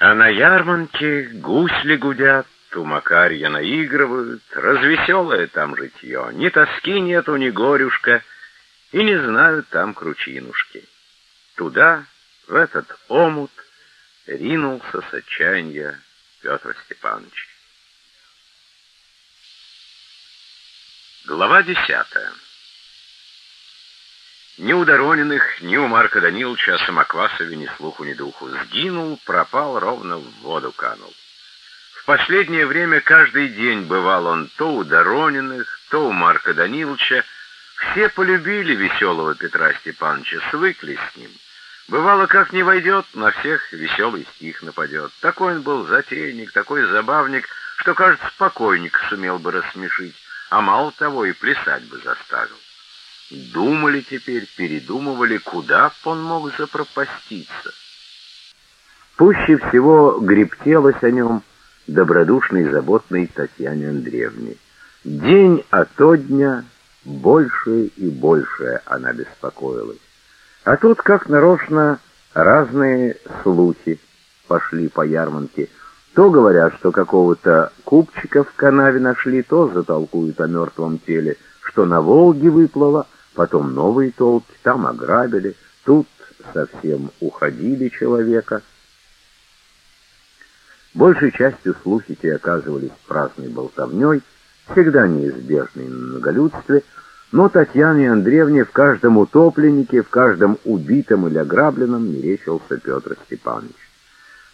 А на ярмарке гусли гудят, у Макарья наигрывают, развеселое там житье, ни тоски нету, ни горюшка, и не знают там кручинушки. Туда, в этот омут, ринулся с отчаяния Петр Степанович. Глава десятая. Ни у Дорониных, ни у Марка Даниловича о Самоквасове ни слуху, ни духу. Сгинул, пропал, ровно в воду канул. В последнее время каждый день бывал он то у Дорониных, то у Марка Даниловича. Все полюбили веселого Петра Степановича, свыкли с ним. Бывало, как не войдет, на всех веселый стих нападет. Такой он был затейник, такой забавник, что, кажется, покойник сумел бы рассмешить, а мало того и плясать бы заставил. Думали теперь, передумывали, куда б он мог запропаститься. Пуще всего грептелось о нем добродушной и заботной Татьяне Андреевне. День ото дня больше и больше она беспокоилась. А тут, как нарочно, разные слухи пошли по ярмарке. То говорят, что какого-то купчика в канаве нашли, то затолкуют о мертвом теле, что на Волге выплыло, потом новые толки, там ограбили, тут совсем уходили человека. Большей частью слухи те оказывались праздной болтовней, всегда неизбежной на многолюдстве, но Татьяне Андреевне в каждом утопленнике, в каждом убитом или ограбленном мерещился Петр Степанович.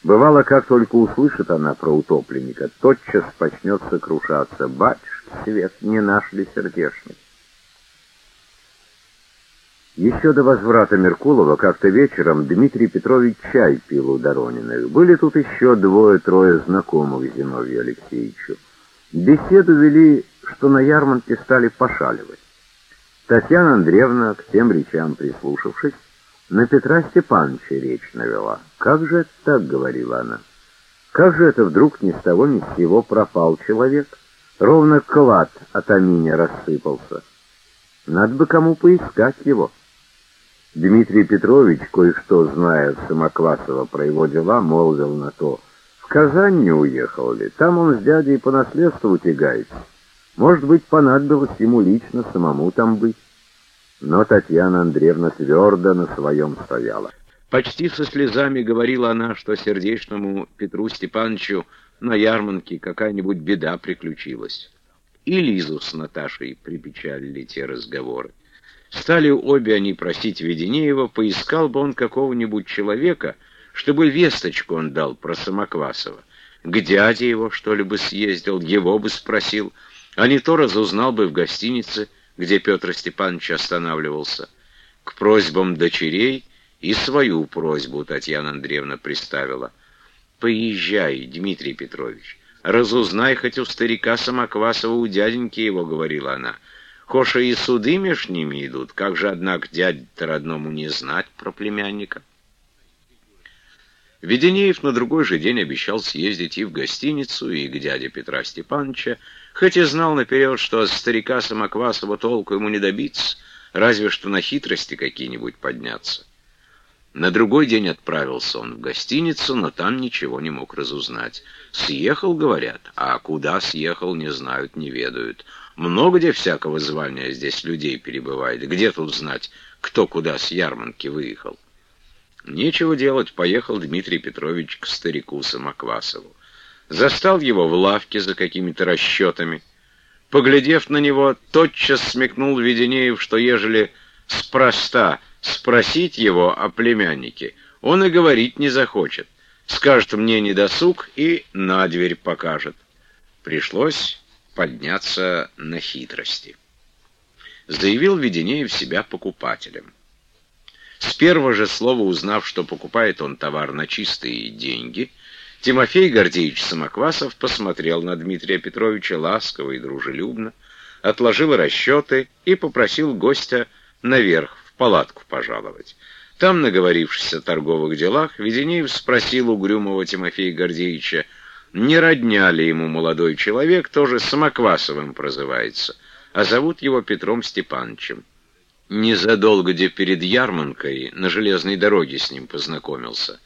Бывало, как только услышит она про утопленника, тотчас почнет сокрушаться. «Батюшки, свет, не наш ли сердечный?» Еще до возврата Меркулова как-то вечером Дмитрий Петрович чай пил у Дорониных. Были тут еще двое-трое знакомых Зиновью Алексеевичу. Беседу вели, что на ярмарке стали пошаливать. Татьяна Андреевна, к тем речам прислушавшись, на Петра Степановича речь навела. «Как же это так?» — говорила она. «Как же это вдруг ни с того ни с сего пропал человек? Ровно клад от Аминя рассыпался. Надо бы кому поискать его». Дмитрий Петрович, кое-что зная Самоквасова про его дела, молвил на то. В Казань не уехал ли? Там он с дядей по наследству тягается. Может быть, понадобилось ему лично самому там быть. Но Татьяна Андреевна твердо на своем стояла. Почти со слезами говорила она, что сердечному Петру Степановичу на ярмарке какая-нибудь беда приключилась. И Лизу с Наташей припечалили те разговоры. Стали обе они просить Веденеева, поискал бы он какого-нибудь человека, чтобы весточку он дал про Самоквасова. К дяде его, что ли, бы съездил, его бы спросил, а не то разузнал бы в гостинице, где Петр Степанович останавливался. К просьбам дочерей и свою просьбу Татьяна Андреевна приставила. «Поезжай, Дмитрий Петрович, разузнай хоть у старика Самоквасова, у дяденьки его», — говорила она, — Хоша и суды меж ними идут, как же, однако, дяде-то родному не знать про племянника? Веденеев на другой же день обещал съездить и в гостиницу, и к дяде Петра Степановича, хоть и знал наперед, что от старика Самоквасова толку ему не добиться, разве что на хитрости какие-нибудь подняться. На другой день отправился он в гостиницу, но там ничего не мог разузнать. Съехал, говорят, а куда съехал, не знают, не ведают. Много где всякого звания здесь людей перебывает. Где тут знать, кто куда с ярмарки выехал? Нечего делать, поехал Дмитрий Петрович к старику Самоквасову. Застал его в лавке за какими-то расчетами. Поглядев на него, тотчас смекнул Веденеев, что ежели спроста спросить его о племяннике, он и говорить не захочет. Скажет мне недосуг и на дверь покажет. Пришлось подняться на хитрости. Заявил Веденеев себя покупателем. С первого же слова узнав, что покупает он товар на чистые деньги, Тимофей Гордеевич Самоквасов посмотрел на Дмитрия Петровича ласково и дружелюбно, отложил расчеты и попросил гостя наверх палатку пожаловать. Там, наговорившись о торговых делах, Веденеев спросил угрюмого Тимофея Гордеевича, не родня ли ему молодой человек, тоже Самоквасовым прозывается, а зовут его Петром Степановичем. Незадолго где перед ярмаркой на железной дороге с ним познакомился.